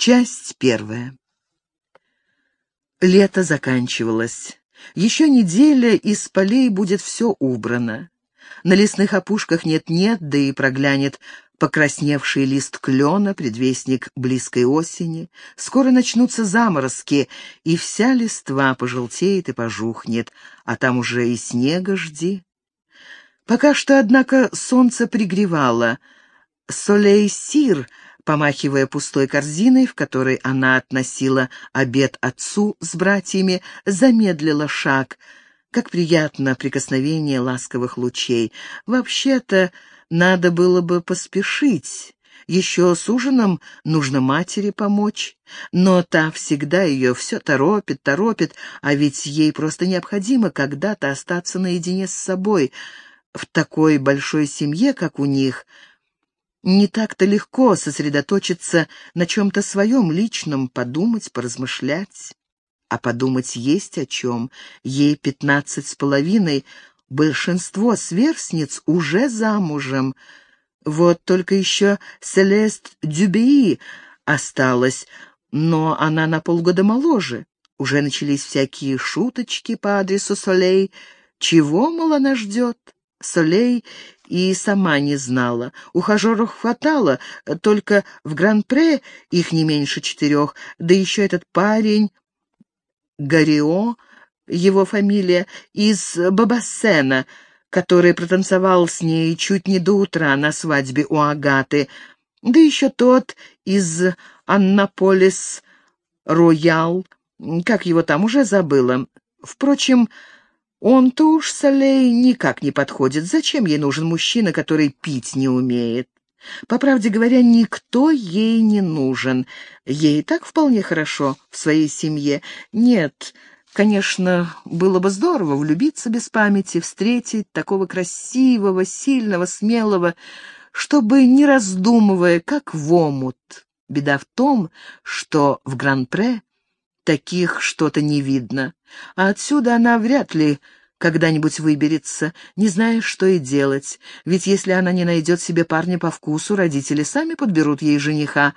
Часть первая. Лето заканчивалось. Еще неделя, из полей будет все убрано. На лесных опушках нет-нет, да и проглянет покрасневший лист клена, предвестник близкой осени. Скоро начнутся заморозки, и вся листва пожелтеет и пожухнет, а там уже и снега жди. Пока что, однако, солнце пригревало. Солей-сир, помахивая пустой корзиной, в которой она относила обед отцу с братьями, замедлила шаг. Как приятно прикосновение ласковых лучей. Вообще-то, надо было бы поспешить. Еще с ужином нужно матери помочь. Но та всегда ее все торопит, торопит, а ведь ей просто необходимо когда-то остаться наедине с собой. В такой большой семье, как у них, не так-то легко сосредоточиться на чем-то своем личном, подумать, поразмышлять. А подумать есть о чем. Ей пятнадцать с половиной, Большинство сверстниц уже замужем. Вот только еще Селест Дюбеи осталась, но она на полгода моложе. Уже начались всякие шуточки по адресу Солей. Чего, мол, она ждет? Солей и сама не знала. Ухажеров хватало, только в Гран-Пре их не меньше четырех, да еще этот парень Гарио — его фамилия, из Бабассена, который протанцевал с ней чуть не до утра на свадьбе у Агаты, да еще тот из Аннаполис Роял, как его там уже забыла. Впрочем, он-то уж Солей никак не подходит. Зачем ей нужен мужчина, который пить не умеет? По правде говоря, никто ей не нужен. Ей так вполне хорошо в своей семье. Нет, Конечно, было бы здорово влюбиться без памяти, встретить такого красивого, сильного, смелого, чтобы, не раздумывая, как в омут. Беда в том, что в Гран-Пре таких что-то не видно, а отсюда она вряд ли когда-нибудь выберется, не зная, что и делать, ведь если она не найдет себе парня по вкусу, родители сами подберут ей жениха,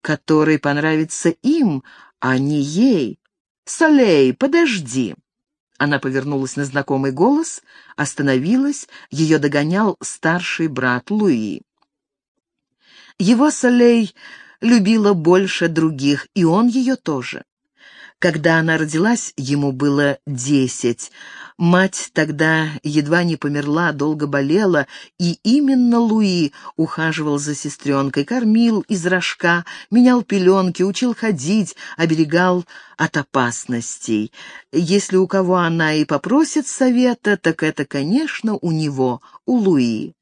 который понравится им, а не ей. «Солей, подожди!» Она повернулась на знакомый голос, остановилась, ее догонял старший брат Луи. Его Солей любила больше других, и он ее тоже. Когда она родилась, ему было десять. Мать тогда едва не померла, долго болела, и именно Луи ухаживал за сестренкой, кормил из рожка, менял пеленки, учил ходить, оберегал от опасностей. Если у кого она и попросит совета, так это, конечно, у него, у Луи.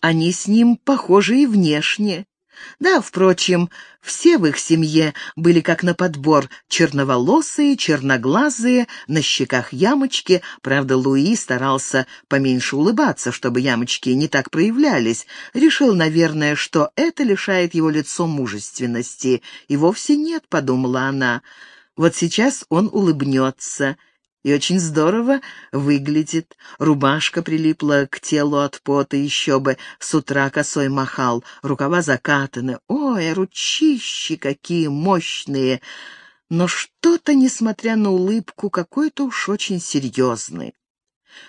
Они с ним похожи и внешне. Да, впрочем, все в их семье были как на подбор, черноволосые, черноглазые, на щеках ямочки. Правда, Луи старался поменьше улыбаться, чтобы ямочки не так проявлялись. Решил, наверное, что это лишает его лицо мужественности. И вовсе нет, подумала она. Вот сейчас он улыбнется, и очень здорово выглядит. Рубашка прилипла к телу от пота, еще бы с утра косой махал, рукава закатаны. Ой, ручищи какие мощные! Но что-то, несмотря на улыбку, какой-то уж очень серьезный.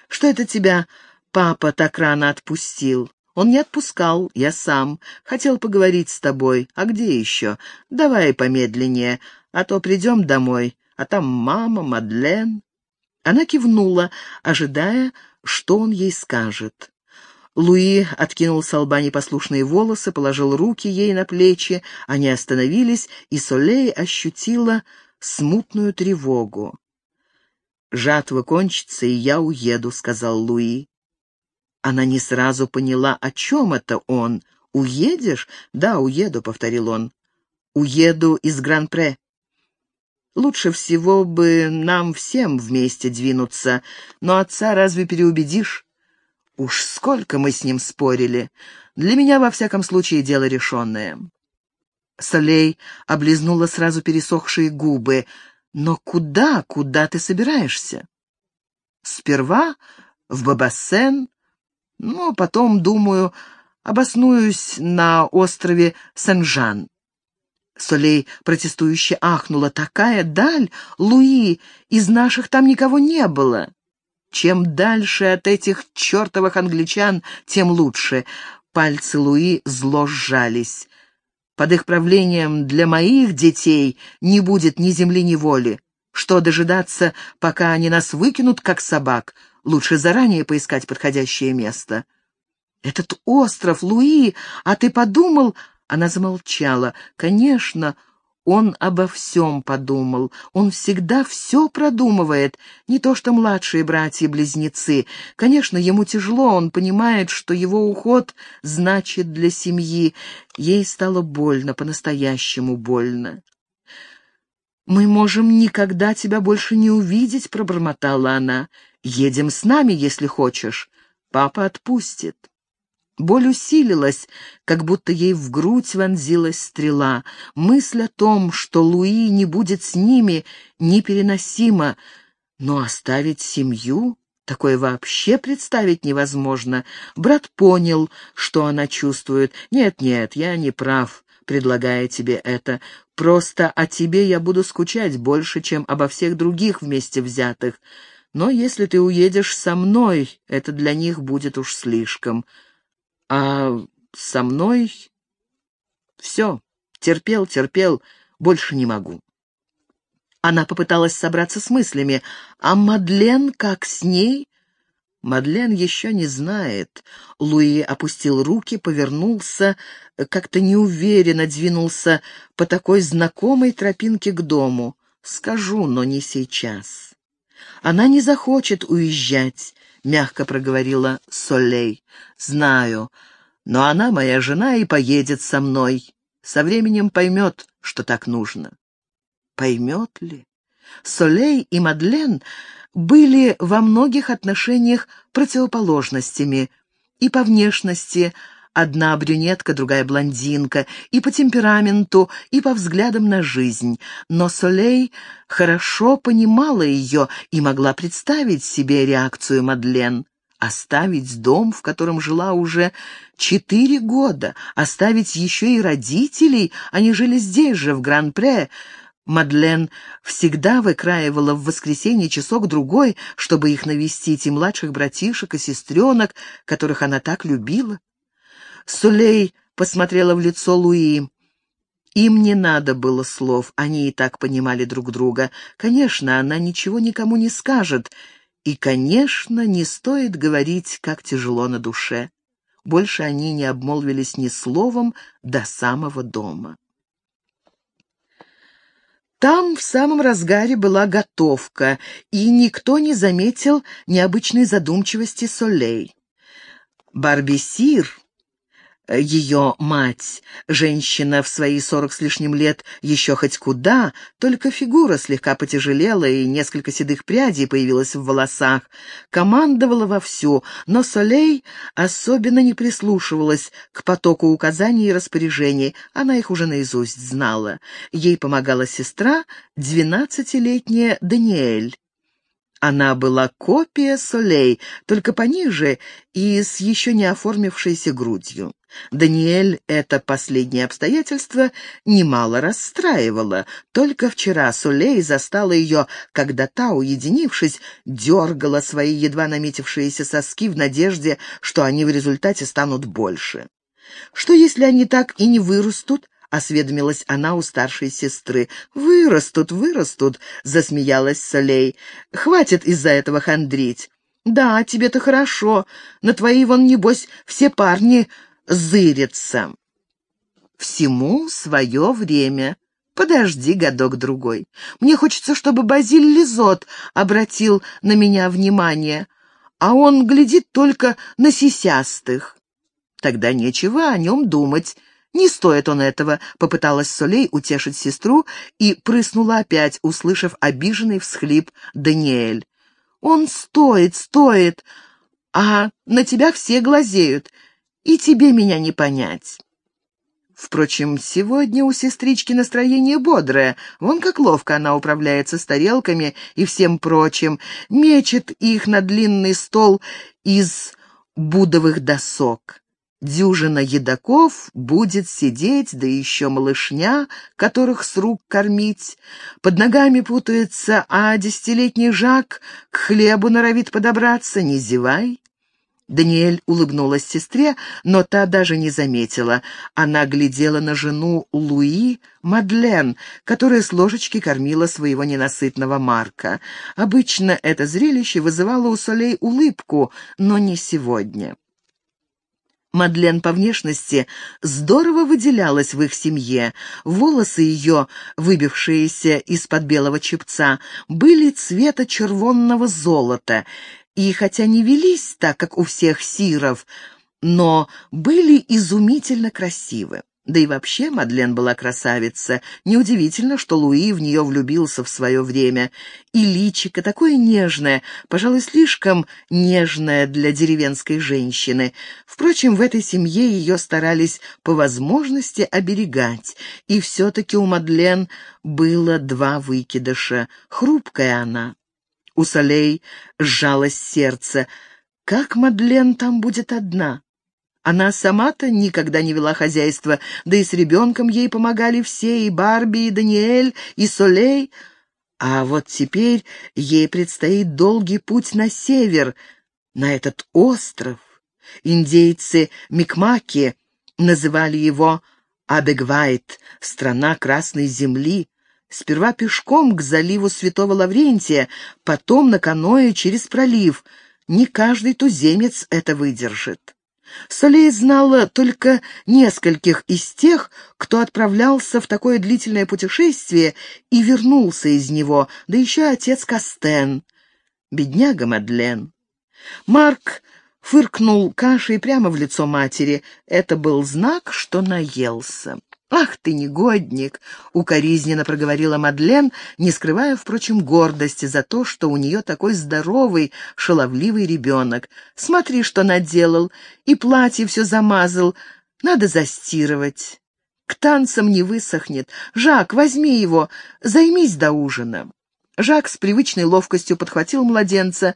Что это тебя папа так рано отпустил? Он не отпускал, я сам. Хотел поговорить с тобой. А где еще? Давай помедленнее, а то придем домой, а там мама, Мадлен. Она кивнула, ожидая, что он ей скажет. Луи откинул с лба непослушные волосы, положил руки ей на плечи, они остановились, и Солей ощутила смутную тревогу. «Жатва кончится, и я уеду», — сказал Луи. Она не сразу поняла, о чем это он. «Уедешь?» «Да, уеду», — повторил он. «Уеду из Гран-Пре. Лучше всего бы нам всем вместе двинуться, но отца разве переубедишь? Уж сколько мы с ним спорили. Для меня, во всяком случае, дело решенное. Солей облизнула сразу пересохшие губы. «Но куда, куда ты собираешься?» «Сперва в Бабассен, ну, потом, думаю, обоснуюсь на острове Сен-Жан». Солей протестующе ахнула. «Такая даль! Луи! Из наших там никого не было!» Чем дальше от этих чертовых англичан, тем лучше. Пальцы Луи зло сжались. Под их правлением для моих детей не будет ни земли, ни воли. Что дожидаться, пока они нас выкинут, как собак? Лучше заранее поискать подходящее место. Этот остров, Луи, а ты подумал... Она замолчала. Конечно, он обо всем подумал. Он всегда все продумывает. Не то что младшие братья-близнецы. Конечно, ему тяжело, он понимает, что его уход значит для семьи. Ей стало больно, по-настоящему больно. «Мы можем никогда тебя больше не увидеть», — пробормотала она. «Едем с нами, если хочешь. Папа отпустит». Боль усилилась, как будто ей в грудь вонзилась стрела. Мысль о том, что Луи не будет с ними, непереносима. Но оставить семью? Такое вообще представить невозможно. Брат понял, что она чувствует. «Нет-нет, я не прав, предлагая тебе это. Просто о тебе я буду скучать больше, чем обо всех других вместе взятых. Но если ты уедешь со мной, это для них будет уж слишком». А со мной все, терпел, терпел, больше не могу. Она попыталась собраться с мыслями. А Мадлен как с ней? Мадлен еще не знает. Луи опустил руки, повернулся, как-то неуверенно двинулся по такой знакомой тропинке к дому. Скажу, но не сейчас. Она не захочет уезжать. — мягко проговорила Солей. «Знаю, но она моя жена и поедет со мной. Со временем поймет, что так нужно». Поймет ли? Солей и Мадлен были во многих отношениях противоположностями и по внешности, Одна брюнетка, другая блондинка, и по темпераменту, и по взглядам на жизнь. Но Солей хорошо понимала ее и могла представить себе реакцию Мадлен. Оставить дом, в котором жила уже четыре года, оставить еще и родителей, они жили здесь же, в Гран-Пре, Мадлен всегда выкраивала в воскресенье часок-другой, чтобы их навестить, и младших братишек, и сестренок, которых она так любила. Сулей посмотрела в лицо Луи. Им не надо было слов, они и так понимали друг друга. Конечно, она ничего никому не скажет. И, конечно, не стоит говорить, как тяжело на душе. Больше они не обмолвились ни словом до самого дома. Там в самом разгаре была готовка, и никто не заметил необычной задумчивости Солей. Барби Сир ее мать, женщина в свои сорок с лишним лет еще хоть куда, только фигура слегка потяжелела и несколько седых прядей появилось в волосах, командовала вовсю, но Солей особенно не прислушивалась к потоку указаний и распоряжений, она их уже наизусть знала. Ей помогала сестра, двенадцатилетняя Даниэль. Она была копия Солей, только пониже и с еще не оформившейся грудью. Даниэль это последнее обстоятельство немало расстраивало. Только вчера Солей застала ее, когда та, уединившись, дергала свои едва наметившиеся соски в надежде, что они в результате станут больше. Что если они так и не вырастут, — осведомилась она у старшей сестры. «Вырастут, вырастут», — засмеялась Солей. «Хватит из-за этого хандрить». «Да, тебе-то хорошо. На твои вон, небось, все парни зырятся». «Всему свое время. Подожди годок-другой. Мне хочется, чтобы Базиль Лизот обратил на меня внимание, а он глядит только на сисястых. Тогда нечего о нем думать». «Не стоит он этого», — попыталась Солей утешить сестру и прыснула опять, услышав обиженный всхлип Даниэль. «Он стоит, стоит, а на тебя все глазеют, и тебе меня не понять». Впрочем, сегодня у сестрички настроение бодрое. Вон как ловко она управляется с тарелками и всем прочим, мечет их на длинный стол из будовых досок. Дюжина едоков будет сидеть, да еще малышня, которых с рук кормить. Под ногами путается, а десятилетний Жак к хлебу норовит подобраться, не зевай. Даниэль улыбнулась сестре, но та даже не заметила. Она глядела на жену Луи, Мадлен, которая с ложечки кормила своего ненасытного Марка. Обычно это зрелище вызывало у Солей улыбку, но не сегодня. Мадлен по внешности здорово выделялась в их семье. Волосы ее, выбившиеся из-под белого чепца, были цвета червонного золота, и хотя не велись так, как у всех сиров, но были изумительно красивы. Да и вообще Мадлен была красавица. Неудивительно, что Луи в нее влюбился в свое время. И личико такое нежное, пожалуй, слишком нежное для деревенской женщины. Впрочем, в этой семье ее старались по возможности оберегать. И все-таки у Мадлен было два выкидыша. Хрупкая она. У Солей сжалось сердце. Как Мадлен там будет одна? Она сама-то никогда не вела хозяйство, да и с ребенком ей помогали все, и Барби, и Даниэль, и Солей. А вот теперь ей предстоит долгий путь на север, на этот остров. Индейцы Микмаки называли его Абегвайт, страна Красной Земли. Сперва пешком к заливу Святого Лаврентия, потом на каное через пролив. Не каждый туземец это выдержит. Солей знала только нескольких из тех, кто отправлялся в такое длительное путешествие и вернулся из него, да еще отец Кастен, бедняга Мадлен. Марк фыркнул кашей прямо в лицо матери. Это был знак, что наелся. «Ах ты, негодник!» — укоризненно проговорила Мадлен, не скрывая, впрочем, гордости за то, что у нее такой здоровый, шаловливый ребенок. «Смотри, что наделал, и платье все замазал. Надо застирывать. К танцам не высохнет. Жак, возьми его, займись до ужина». Жак с привычной ловкостью подхватил младенца.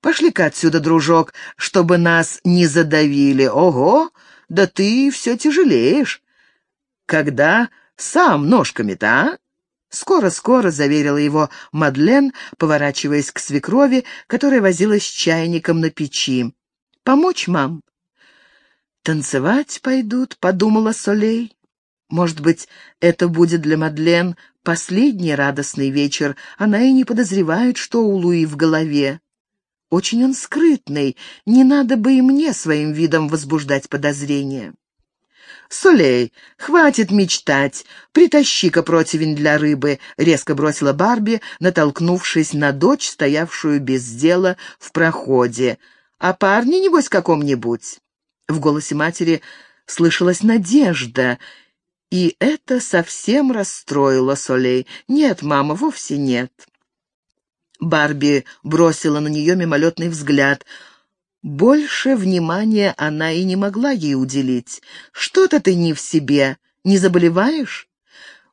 «Пошли-ка отсюда, дружок, чтобы нас не задавили. Ого, да ты все тяжелеешь». Когда сам ножками-то, а?» «Скоро-скоро», — заверила его Мадлен, поворачиваясь к свекрови, которая возилась с чайником на печи. «Помочь, мам?» «Танцевать пойдут», — подумала Солей. «Может быть, это будет для Мадлен последний радостный вечер. Она и не подозревает, что у Луи в голове. Очень он скрытный, не надо бы и мне своим видом возбуждать подозрения». «Солей, хватит мечтать. Притащи-ка противень для рыбы», — резко бросила Барби, натолкнувшись на дочь, стоявшую без дела в проходе. «А парни, небось, каком-нибудь?» В голосе матери слышалась надежда, и это совсем расстроило Солей. «Нет, мама, вовсе нет». Барби бросила на нее мимолетный взгляд — больше внимания она и не могла ей уделить. «Что-то ты не в себе. Не заболеваешь?»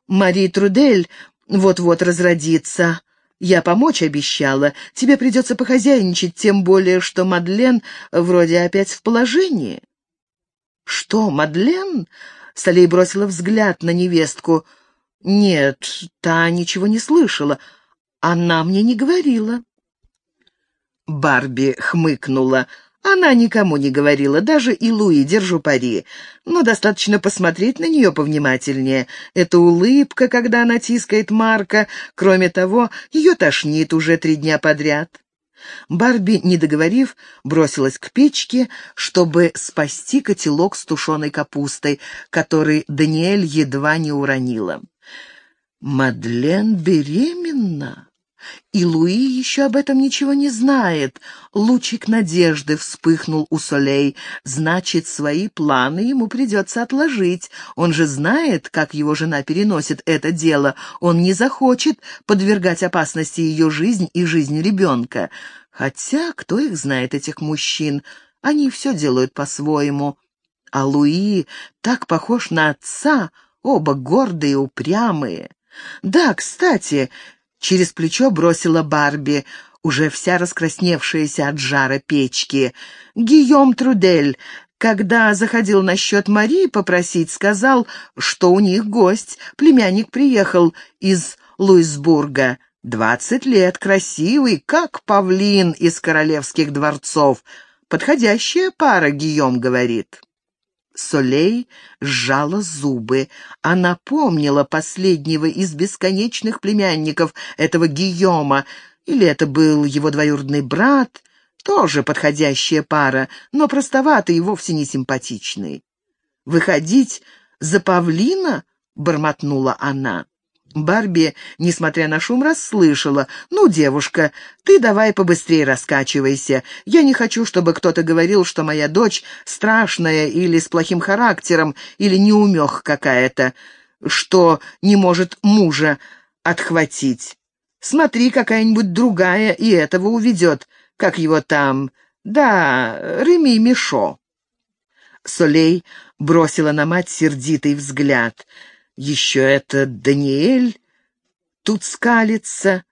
«Мари Трудель вот-вот разродится. Я помочь обещала. Тебе придется похозяйничать, тем более, что Мадлен вроде опять в положении». «Что, Мадлен?» — Солей бросила взгляд на невестку. «Нет, та ничего не слышала. Она мне не говорила». Барби хмыкнула. Она никому не говорила, даже и Луи, держу пари. Но достаточно посмотреть на нее повнимательнее. Это улыбка, когда она тискает Марка. Кроме того, ее тошнит уже три дня подряд. Барби, не договорив, бросилась к печке, чтобы спасти котелок с тушеной капустой, который Даниэль едва не уронила. «Мадлен беременна?» И Луи еще об этом ничего не знает. Лучик надежды вспыхнул у Солей. Значит, свои планы ему придется отложить. Он же знает, как его жена переносит это дело. Он не захочет подвергать опасности ее жизнь и жизнь ребенка. Хотя, кто их знает, этих мужчин? Они все делают по-своему. А Луи так похож на отца, оба гордые, упрямые. Да, кстати, Через плечо бросила Барби, уже вся раскрасневшаяся от жара печки. «Гийом Трудель, Когда заходил насчет Марии попросить, сказал, что у них гость. Племянник приехал из Луисбурга. Двадцать лет, красивый, как павлин из королевских дворцов. Подходящая пара, Гийом говорит. Солей сжала зубы. Она помнила последнего из бесконечных племянников этого Гийома, или это был его двоюродный брат, тоже подходящая пара, но простоватый и вовсе не симпатичный. «Выходить за павлина?» — бормотнула она. Барби, несмотря на шум, расслышала. «Ну, девушка, ты давай побыстрее раскачивайся. Я не хочу, чтобы кто-то говорил, что моя дочь страшная или с плохим характером, или неумех какая-то, что не может мужа отхватить. Смотри, какая-нибудь другая и этого уведет. Как его там? Да, Реми Мишо». Солей бросила на мать сердитый взгляд — еще это Даниэль тут скалится,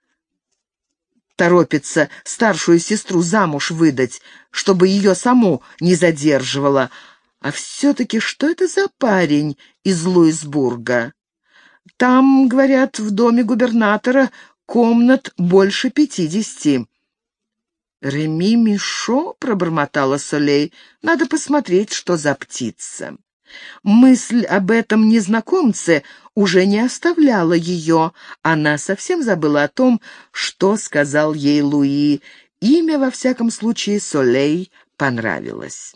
торопится старшую сестру замуж выдать, чтобы ее саму не задерживала. А все-таки что это за парень из Луисбурга? Там, говорят, в доме губернатора комнат больше пятидесяти. «Реми Мишо», — пробормотала Солей, — «надо посмотреть, что за птица». Мысль об этом незнакомце уже не оставляла ее. Она совсем забыла о том, что сказал ей Луи. Имя, во всяком случае, Солей понравилось.